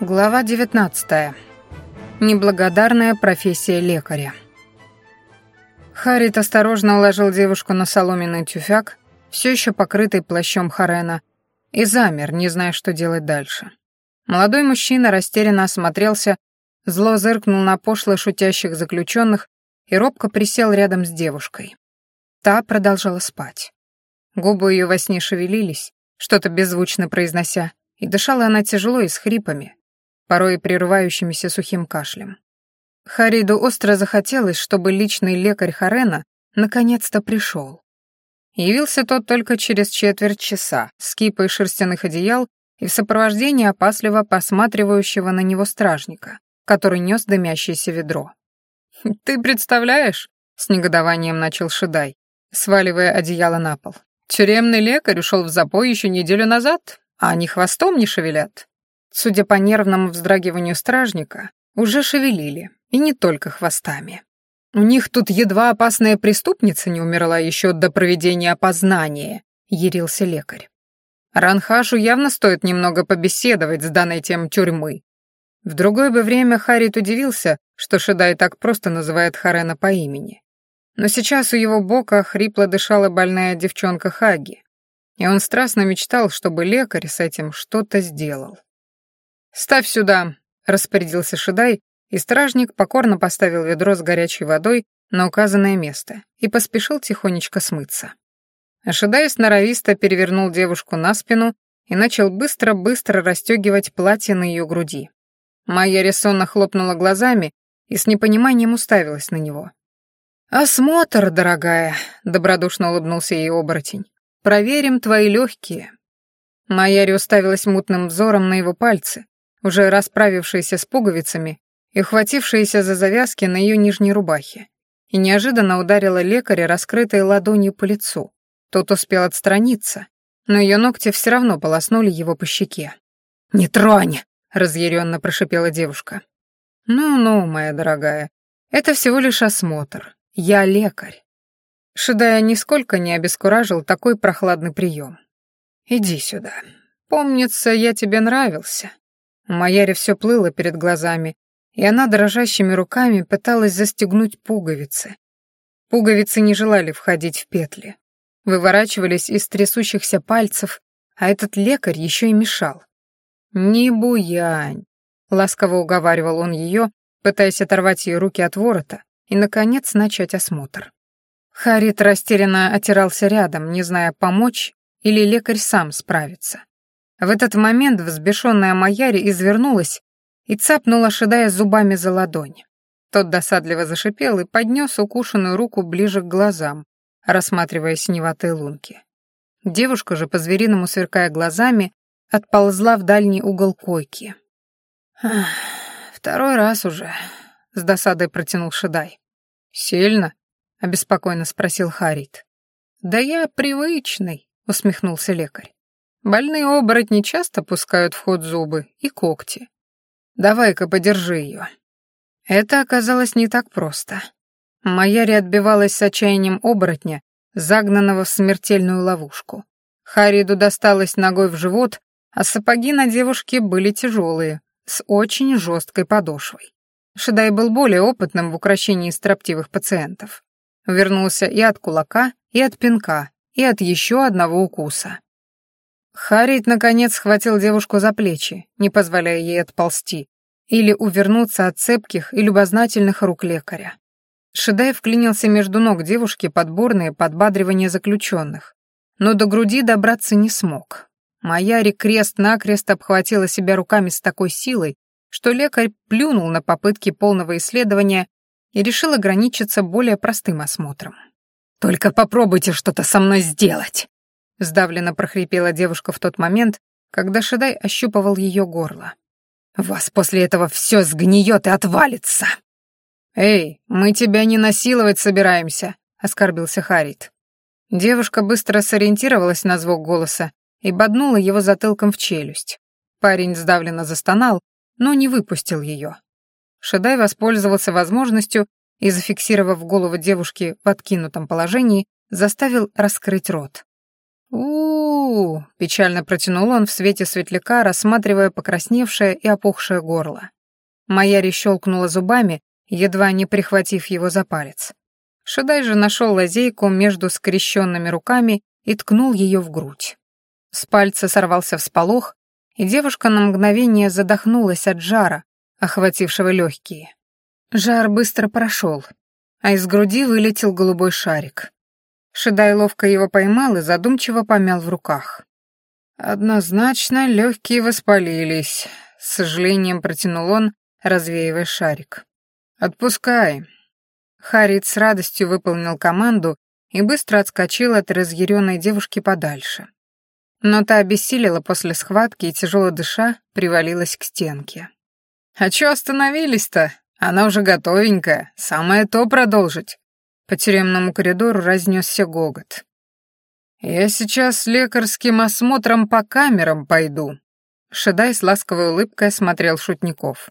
Глава 19. Неблагодарная профессия лекаря. Харит осторожно уложил девушку на соломенный тюфяк, все еще покрытый плащом Харена, и замер, не зная, что делать дальше. Молодой мужчина растерянно осмотрелся, зло зыркнул на пошло шутящих заключенных и робко присел рядом с девушкой. Та продолжала спать. Губы ее во сне шевелились, что-то беззвучно произнося, и дышала она тяжело и с хрипами, порой прерывающимися сухим кашлем. Хариду остро захотелось, чтобы личный лекарь Харена наконец-то пришел. Явился тот только через четверть часа, с кипой шерстяных одеял и в сопровождении опасливо посматривающего на него стражника, который нес дымящееся ведро. «Ты представляешь?» — с негодованием начал Шидай, сваливая одеяло на пол. «Тюремный лекарь ушел в запой еще неделю назад, а они хвостом не шевелят. Судя по нервному вздрагиванию стражника, уже шевелили, и не только хвостами. У них тут едва опасная преступница не умерла еще до проведения опознания, ярился лекарь. Ранхашу явно стоит немного побеседовать с данной тем тюрьмы. В другое бы время Харит удивился, что Шедай так просто называет Харена по имени. Но сейчас у его бока хрипло дышала больная девчонка Хаги, и он страстно мечтал, чтобы лекарь с этим что-то сделал. «Ставь сюда», — распорядился Шидай, и стражник покорно поставил ведро с горячей водой на указанное место и поспешил тихонечко смыться. А Шидай сноровисто перевернул девушку на спину и начал быстро-быстро расстегивать платье на ее груди. Майя рисонно хлопнула глазами и с непониманием уставилась на него. «Осмотр, дорогая», — добродушно улыбнулся ей оборотень. «Проверим твои легкие». Майяри уставилась мутным взором на его пальцы, уже расправившаяся с пуговицами и ухватившаяся за завязки на ее нижней рубахе, и неожиданно ударила лекаря раскрытой ладонью по лицу. Тот успел отстраниться, но ее ногти все равно полоснули его по щеке. «Не тронь!» — разъяренно прошипела девушка. «Ну-ну, моя дорогая, это всего лишь осмотр. Я лекарь». Шидая нисколько не обескуражил такой прохладный прием. «Иди сюда. Помнится, я тебе нравился. У Маяри все плыло перед глазами, и она дрожащими руками пыталась застегнуть пуговицы. Пуговицы не желали входить в петли. Выворачивались из трясущихся пальцев, а этот лекарь еще и мешал. «Не буянь», — ласково уговаривал он ее, пытаясь оторвать ее руки от ворота и, наконец, начать осмотр. Харит растерянно отирался рядом, не зная, помочь или лекарь сам справится. В этот момент взбешенная Маяри извернулась и цапнула, шидая зубами за ладонь. Тот досадливо зашипел и поднес укушенную руку ближе к глазам, рассматривая синеватые лунки. Девушка же, по-звериному сверкая глазами, отползла в дальний угол койки. «Второй раз уже», — с досадой протянул Шидай. «Сильно?» — обеспокоенно спросил Харит. «Да я привычный», — усмехнулся лекарь. Больные оборотни часто пускают в ход зубы и когти. Давай-ка подержи ее. Это оказалось не так просто. Маяри отбивалась с отчаянием оборотня, загнанного в смертельную ловушку. Хариду досталось ногой в живот, а сапоги на девушке были тяжелые, с очень жесткой подошвой. Шедай был более опытным в укрощении строптивых пациентов. Вернулся и от кулака, и от пинка, и от еще одного укуса. Харит, наконец, схватил девушку за плечи, не позволяя ей отползти, или увернуться от цепких и любознательных рук лекаря. Шедай вклинился между ног девушки под бурные подбадривания заключенных, но до груди добраться не смог. Маяри крест-накрест обхватила себя руками с такой силой, что лекарь плюнул на попытки полного исследования и решил ограничиться более простым осмотром. «Только попробуйте что-то со мной сделать!» Сдавленно прохрипела девушка в тот момент, когда Шедай ощупывал ее горло. «Вас после этого все сгниет и отвалится!» «Эй, мы тебя не насиловать собираемся», — оскорбился Харит. Девушка быстро сориентировалась на звук голоса и боднула его затылком в челюсть. Парень сдавленно застонал, но не выпустил ее. Шедай воспользовался возможностью и, зафиксировав голову девушки в откинутом положении, заставил раскрыть рот у, у печально протянул он в свете светляка, рассматривая покрасневшее и опухшее горло. Маяри щелкнула зубами, едва не прихватив его за палец. Шедай же нашел лазейку между скрещенными руками и ткнул ее в грудь. С пальца сорвался всполох, и девушка на мгновение задохнулась от жара, охватившего легкие. Жар быстро прошел, а из груди вылетел голубой шарик. Шедай ловко его поймал и задумчиво помял в руках. «Однозначно легкие воспалились», — с сожалением протянул он, развеивая шарик. «Отпускай». Харит с радостью выполнил команду и быстро отскочил от разъяренной девушки подальше. Но та обессилила после схватки и, тяжело дыша, привалилась к стенке. «А чё остановились-то? Она уже готовенькая, самое то продолжить». По тюремному коридору разнесся гогот. «Я сейчас лекарским осмотром по камерам пойду», Шедай с ласковой улыбкой смотрел шутников.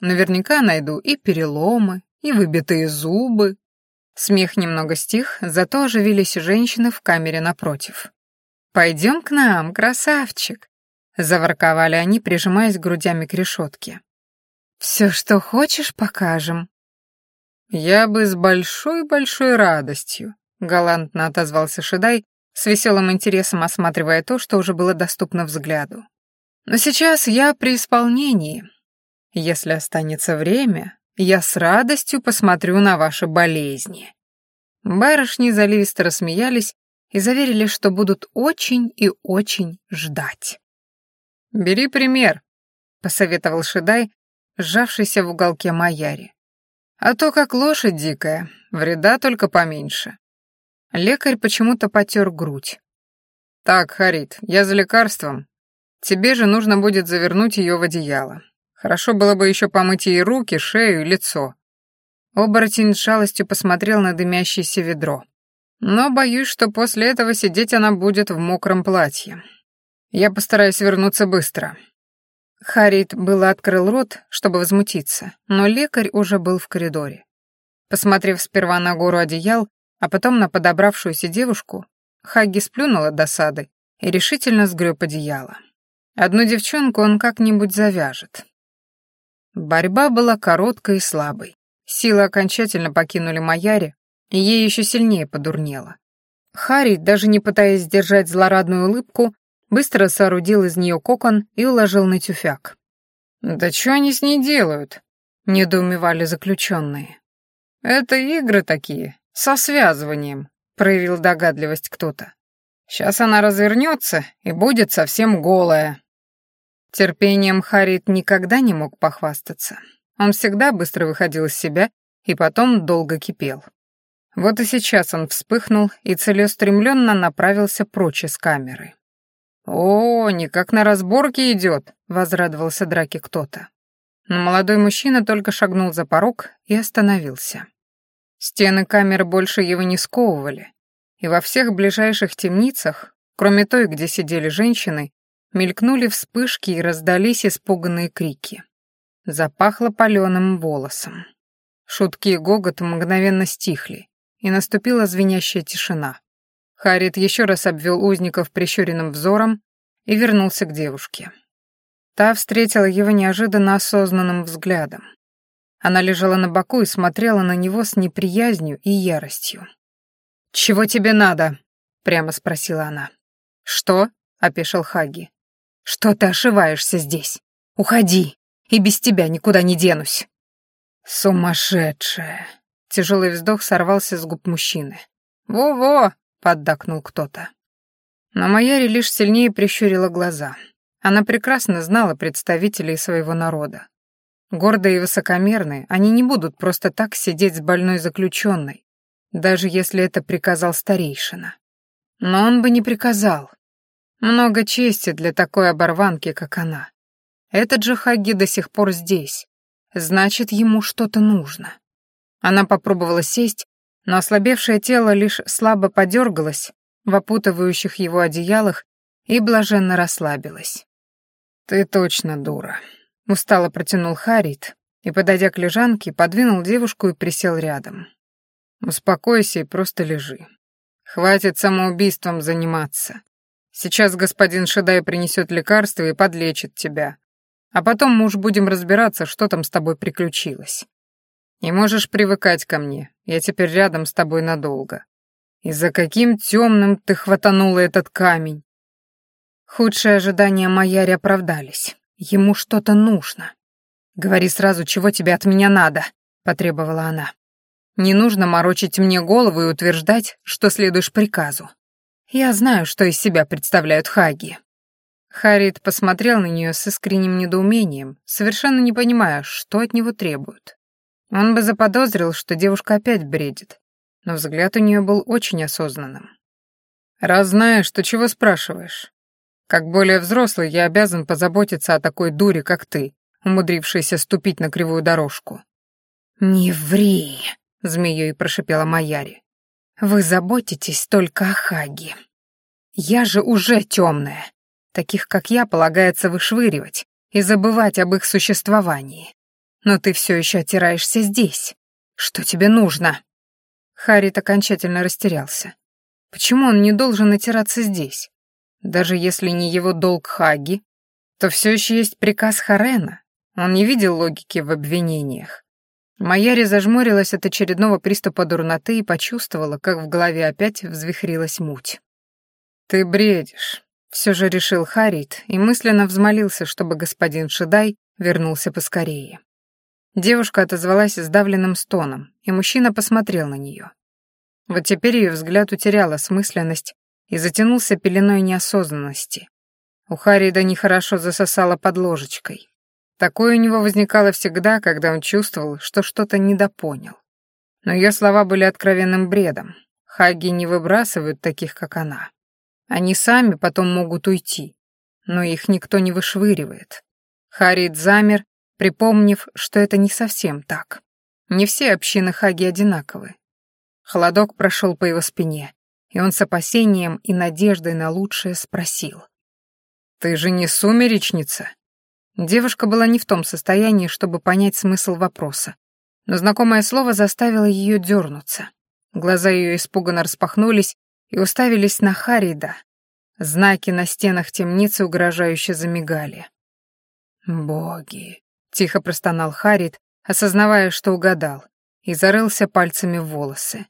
Наверняка найду и переломы, и выбитые зубы. Смех немного стих, зато оживились женщины в камере напротив. «Пойдем к нам, красавчик!» — заворковали они, прижимаясь грудями к решетке. «Все, что хочешь, покажем». «Я бы с большой-большой радостью», — галантно отозвался Шедай, с веселым интересом осматривая то, что уже было доступно взгляду. «Но сейчас я при исполнении, если останется время, я с радостью посмотрю на ваши болезни». Барышни заливисто рассмеялись и заверили, что будут очень и очень ждать. «Бери пример», — посоветовал Шедай, сжавшийся в уголке Маяри. «А то как лошадь дикая, вреда только поменьше». Лекарь почему-то потер грудь. «Так, Харит, я за лекарством. Тебе же нужно будет завернуть ее в одеяло. Хорошо было бы еще помыть ей руки, шею и лицо. Оборотень с жалостью посмотрел на дымящееся ведро. Но боюсь, что после этого сидеть она будет в мокром платье. Я постараюсь вернуться быстро. Харит было открыл рот, чтобы возмутиться, но лекарь уже был в коридоре. Посмотрев сперва на гору одеял, а потом на подобравшуюся девушку, Хаги сплюнул от досады и решительно сгреб одеяло. Одну девчонку он как-нибудь завяжет, Борьба была короткой и слабой. Силы окончательно покинули Маяре, и ей еще сильнее подурнело. Харри, даже не пытаясь сдержать злорадную улыбку, быстро соорудил из нее кокон и уложил на тюфяк. «Да что они с ней делают?» — недоумевали заключенные. «Это игры такие, со связыванием», — проявил догадливость кто-то. «Сейчас она развернется и будет совсем голая». Терпением Харит никогда не мог похвастаться. Он всегда быстро выходил из себя и потом долго кипел. Вот и сейчас он вспыхнул и целеустремленно направился прочь из камеры. «О, никак на разборке идет», — возрадовался драке кто-то. Но молодой мужчина только шагнул за порог и остановился. Стены камеры больше его не сковывали, и во всех ближайших темницах, кроме той, где сидели женщины, Мелькнули вспышки и раздались испуганные крики. Запахло паленым волосом. Шутки и гогот мгновенно стихли, и наступила звенящая тишина. Харит еще раз обвел узников прищуренным взором и вернулся к девушке. Та встретила его неожиданно осознанным взглядом. Она лежала на боку и смотрела на него с неприязнью и яростью. «Чего тебе надо?» — прямо спросила она. «Что?» — опешил Хаги. «Что ты ошиваешься здесь? Уходи, и без тебя никуда не денусь». «Сумасшедшая!» Тяжелый вздох сорвался с губ мужчины. «Во-во!» — поддакнул кто-то. Но Маяри лишь сильнее прищурила глаза. Она прекрасно знала представителей своего народа. Гордые и высокомерные, они не будут просто так сидеть с больной заключенной, даже если это приказал старейшина. Но он бы не приказал, много чести для такой оборванки, как она. Этот же Хаги до сих пор здесь. Значит, ему что-то нужно. Она попробовала сесть, но ослабевшее тело лишь слабо подергалось в опутывающих его одеялах и блаженно расслабилось. «Ты точно дура», — устало протянул Харит и, подойдя к лежанке, подвинул девушку и присел рядом. «Успокойся и просто лежи. Хватит самоубийством заниматься. Сейчас господин Шедай принесет лекарство и подлечит тебя. А потом мы уж будем разбираться, что там с тобой приключилось. И можешь привыкать ко мне, я теперь рядом с тобой надолго. И за каким темным ты хватанула этот камень? Худшие ожидания Майяри оправдались. Ему что-то нужно. «Говори сразу, чего тебе от меня надо», — потребовала она. «Не нужно морочить мне голову и утверждать, что следуешь приказу. Я знаю, что из себя представляют хаги». Харит посмотрел на нее с искренним недоумением, совершенно не понимая, что от него требуют. Он бы заподозрил, что девушка опять бредит, но взгляд у нее был очень осознанным. «Раз знаешь, то чего спрашиваешь? Как более взрослый, я обязан позаботиться о такой дуре, как ты, умудрившейся ступить на кривую дорожку». «Не ври», — змеей прошипела Маяри. «Вы заботитесь только о Хаге. Я же уже темная. Таких, как я, полагается вышвыривать и забывать об их существовании. Но ты все еще отираешься здесь. Что тебе нужно?» Харит окончательно растерялся. Почему он не должен отираться здесь? Даже если не его долг Хаги, то все еще есть приказ Харена. Он не видел логики в обвинениях. Майяри зажмурилась от очередного приступа дурноты и почувствовала, как в голове опять взвихрилась муть. «Ты бредишь», — все же решил Харит и мысленно взмолился, чтобы господин Шидай вернулся поскорее. Девушка отозвалась сдавленным стоном, и мужчина посмотрел на нее. Вот теперь ее взгляд утерял осмысленность и затянулся пеленой неосознанности. У Харрида нехорошо засосало под ложечкой. Такое у него возникало всегда, когда он чувствовал, что что-то недопонял. Но ее слова были откровенным бредом. Хаги не выбрасывают таких, как она. Они сами потом могут уйти, но их никто не вышвыривает. Харид замер, припомнив, что это не совсем так. Не все общины Хаги одинаковы. Холодок прошел по его спине, и он с опасением и надеждой на лучшее спросил. «Ты же не сумеречница?» Девушка была не в том состоянии, чтобы понять смысл вопроса, но знакомое слово заставило ее дернуться. Глаза ее испуганно распахнулись и уставились на Харида. Знаки на стенах темницы угрожающе замигали. «Боги!» — тихо простонал Харид, осознавая, что угадал, и зарылся пальцами в волосы.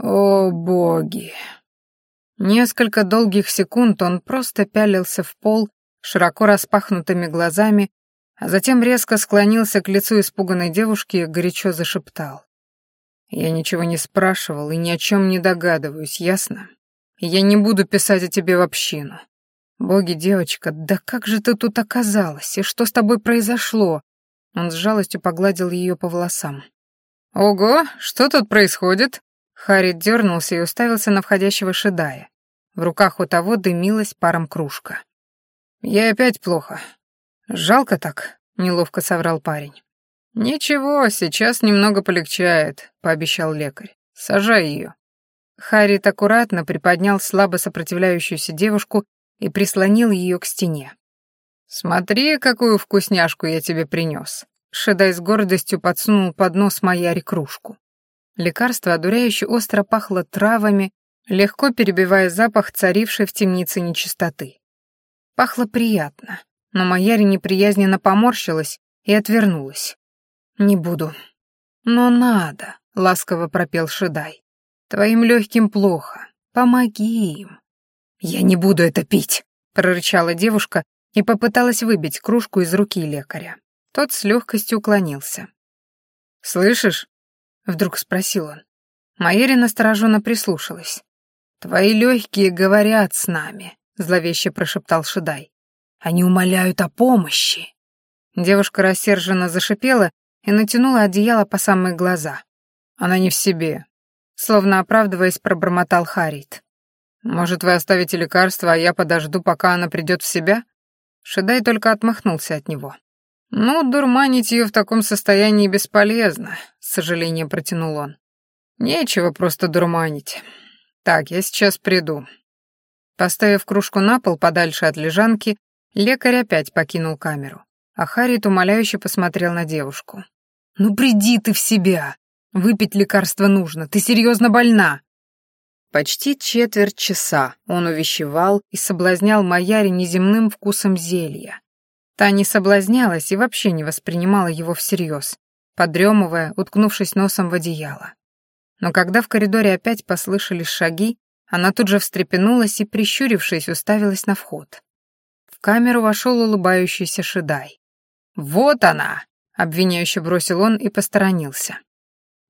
«О, боги!» Несколько долгих секунд он просто пялился в пол широко распахнутыми глазами, а затем резко склонился к лицу испуганной девушки и горячо зашептал. «Я ничего не спрашивал и ни о чем не догадываюсь, ясно? Я не буду писать о тебе в общину. Боги, девочка, да как же ты тут оказалась, и что с тобой произошло?» Он с жалостью погладил ее по волосам. «Ого, что тут происходит?» Харри дернулся и уставился на входящего Шедая. В руках у того дымилась паром кружка. «Я опять плохо. Жалко так», — неловко соврал парень. «Ничего, сейчас немного полегчает», — пообещал лекарь. «Сажай ее». Харрит аккуратно приподнял слабо сопротивляющуюся девушку и прислонил ее к стене. «Смотри, какую вкусняшку я тебе принес». Шедай с гордостью подсунул под нос Маяри кружку. Лекарство одуряюще остро пахло травами, легко перебивая запах царившей в темнице нечистоты. Пахло приятно, но Маяри неприязненно поморщилась и отвернулась. «Не буду». «Но надо», — ласково пропел Шедай. «Твоим легким плохо. Помоги им». «Я не буду это пить», — прорычала девушка и попыталась выбить кружку из руки лекаря. Тот с легкостью уклонился. «Слышишь?» Вдруг спросил он. Майери настороженно прислушалась. «Твои легкие говорят с нами», — зловеще прошептал Шидай. «Они умоляют о помощи». Девушка рассерженно зашипела и натянула одеяло по самые глаза. «Она не в себе», — словно оправдываясь, пробормотал Харит. «Может, вы оставите лекарство, а я подожду, пока она придет в себя?» Шидай только отмахнулся от него. «Ну, дурманить ее в таком состоянии бесполезно», — с сожалением протянул он. «Нечего просто дурманить. Так, я сейчас приду». Поставив кружку на пол подальше от лежанки, лекарь опять покинул камеру, а Харит умоляюще посмотрел на девушку. «Ну приди ты в себя! Выпить лекарство нужно, ты серьезно больна!» Почти четверть часа он увещевал и соблазнял Маяри неземным вкусом зелья. Та не соблазнялась и вообще не воспринимала его всерьез, подремывая, уткнувшись носом в одеяло. Но когда в коридоре опять послышались шаги, она тут же встрепенулась и, прищурившись, уставилась на вход. В камеру вошел улыбающийся Шидай. «Вот она!» — обвиняюще бросил он и посторонился.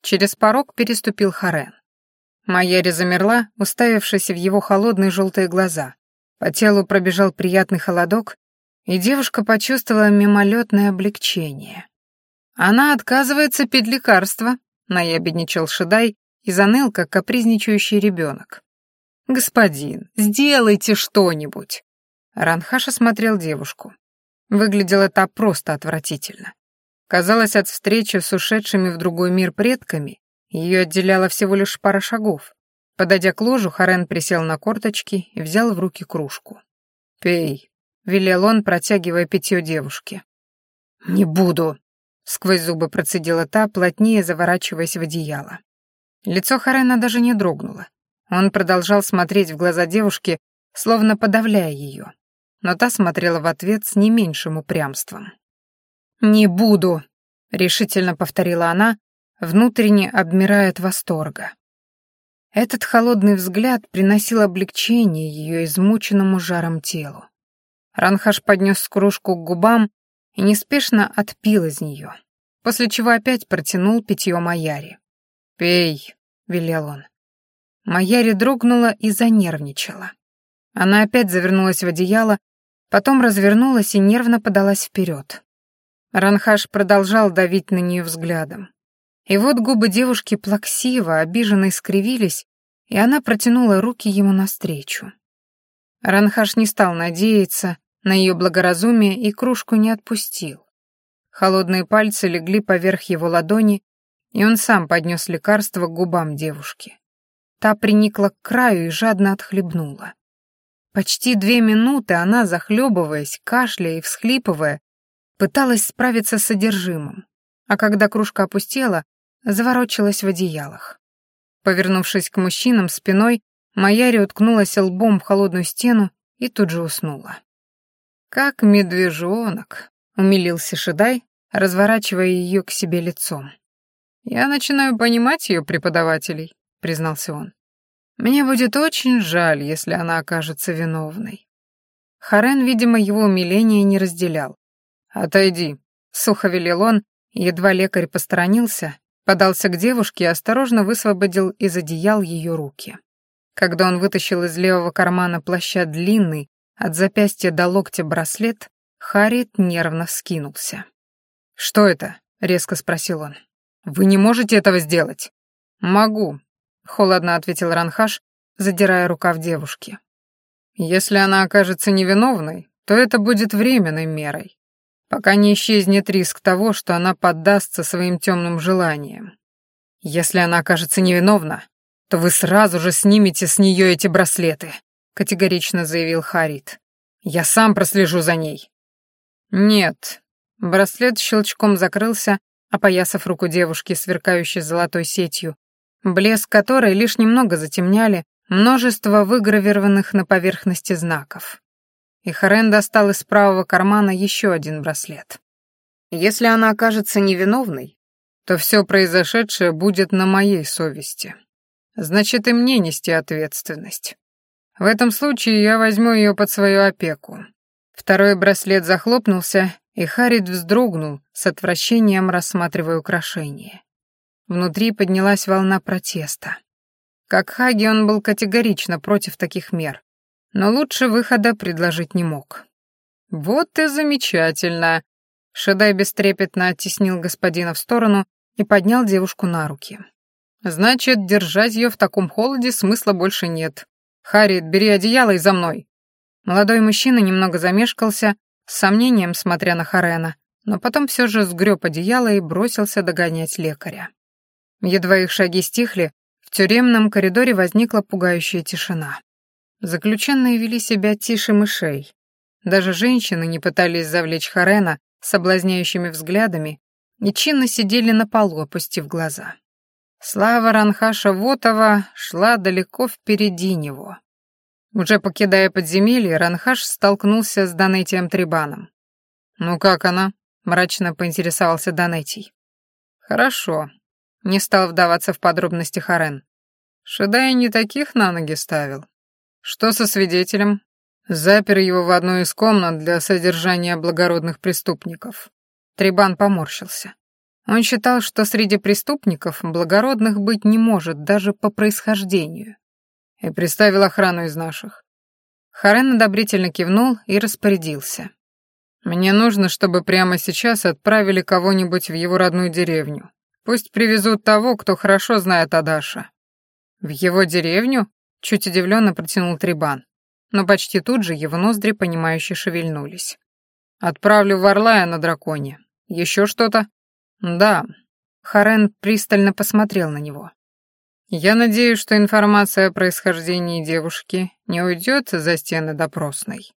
Через порог переступил Харен. Майяри замерла, уставившись в его холодные желтые глаза. По телу пробежал приятный холодок, и девушка почувствовала мимолетное облегчение. «Она отказывается пить лекарства», — наябедничал Шидай и заныл, как капризничающий ребенок. «Господин, сделайте что-нибудь!» Ранхаш осмотрел девушку. Выглядела та просто отвратительно. Казалось, от встречи с ушедшими в другой мир предками ее отделяла всего лишь пара шагов. Подойдя к ложу, Харен присел на корточки и взял в руки кружку. «Пей», — велел он, протягивая питье девушке. «Не буду», — сквозь зубы процедила та, плотнее заворачиваясь в одеяло. Лицо Харена даже не дрогнуло. Он продолжал смотреть в глаза девушки, словно подавляя ее. Но та смотрела в ответ с не меньшим упрямством. «Не буду», — решительно повторила она, внутренне обмирая от восторга. Этот холодный взгляд приносил облегчение ее измученному жаром телу. Ранхаш поднес кружку к губам и неспешно отпил из нее, после чего опять протянул питье Маяри. «Пей», — велел он. Маяри дрогнула и занервничала. Она опять завернулась в одеяло, потом развернулась и нервно подалась вперед. Ранхаш продолжал давить на нее взглядом. И вот губы девушки плаксиво, обиженно искривились, и она протянула руки ему навстречу. Ранхаш не стал надеяться на ее благоразумие и кружку не отпустил. Холодные пальцы легли поверх его ладони, и он сам поднес лекарство к губам девушки. Та приникла к краю и жадно отхлебнула. Почти две минуты она, захлебываясь, кашляя и всхлипывая, пыталась справиться с содержимым, а когда кружка опустела, заворочилась в одеялах. Повернувшись к мужчинам спиной, Маяри уткнулась лбом в холодную стену и тут же уснула. «Как медвежонок», — умилился Шидай, разворачивая ее к себе лицом. «Я начинаю понимать ее преподавателей», — признался он. «Мне будет очень жаль, если она окажется виновной». Харен, видимо, его умиление не разделял. «Отойди», — сухо велел он, едва лекарь посторонился, подался к девушке и осторожно высвободил из одеял ее руки. Когда он вытащил из левого кармана плаща длинный, от запястья до локтя браслет, Харриет нервно вскинулся. «Что это?» — резко спросил он. «Вы не можете этого сделать?» «Могу», — холодно ответил Ранхаш, задирая рукав девушки. «Если она окажется невиновной, то это будет временной мерой пока не исчезнет риск того, что она поддастся своим темным желаниям. Если она окажется невиновна, то вы сразу же снимете с нее эти браслеты», — категорично заявил Харит. «Я сам прослежу за ней». «Нет». Браслет щелчком закрылся, опоясав руку девушки, сверкающей золотой сетью, блеск которой лишь немного затемняли множество выгравированных на поверхности знаков и Харен достал из правого кармана еще один браслет. Если она окажется невиновной, то все произошедшее будет на моей совести. Значит, и мне нести ответственность. В этом случае я возьму ее под свою опеку. Второй браслет захлопнулся, и Харит вздрогнул, с отвращением рассматривая украшение. Внутри поднялась волна протеста. Как Хаги он был категорично против таких мер, но лучше выхода предложить не мог. «Вот и замечательно!» Шедай бестрепетно оттеснил господина в сторону и поднял девушку на руки. «Значит, держать ее в таком холоде смысла больше нет. Харриет, бери одеяло и за мной!» Молодой мужчина немного замешкался, с сомнением смотря на Харена, но потом все же сгреб одеяло и бросился догонять лекаря. Едва их шаги стихли, в тюремном коридоре возникла пугающая тишина. Заключенные вели себя тише мышей. Даже женщины не пытались завлечь Харена соблазняющими взглядами и чинно сидели на полу, опустив глаза. Слава Ранхаша Вотова шла далеко впереди него. Уже покидая подземелье, Ранхаш столкнулся с Данетием Трибаном. «Ну как она?» — мрачно поинтересовался Данетий. «Хорошо», — не стал вдаваться в подробности Харен. «Шедай не таких на ноги ставил. Что со свидетелем?» Запер его в одну из комнат для содержания благородных преступников. Трибан поморщился. Он считал, что среди преступников благородных быть не может даже по происхождению. И приставил охрану из наших. Харен одобрительно кивнул и распорядился. «Мне нужно, чтобы прямо сейчас отправили кого-нибудь в его родную деревню. Пусть привезут того, кто хорошо знает Адаша». «В его деревню?» — чуть удивленно протянул Трибан. Но почти тут же его ноздри, понимающе шевельнулись. «Отправлю в Орлая на драконе. Еще что-то?» «Да». Харен пристально посмотрел на него. «Я надеюсь, что информация о происхождении девушки не уйдет за стены допросной».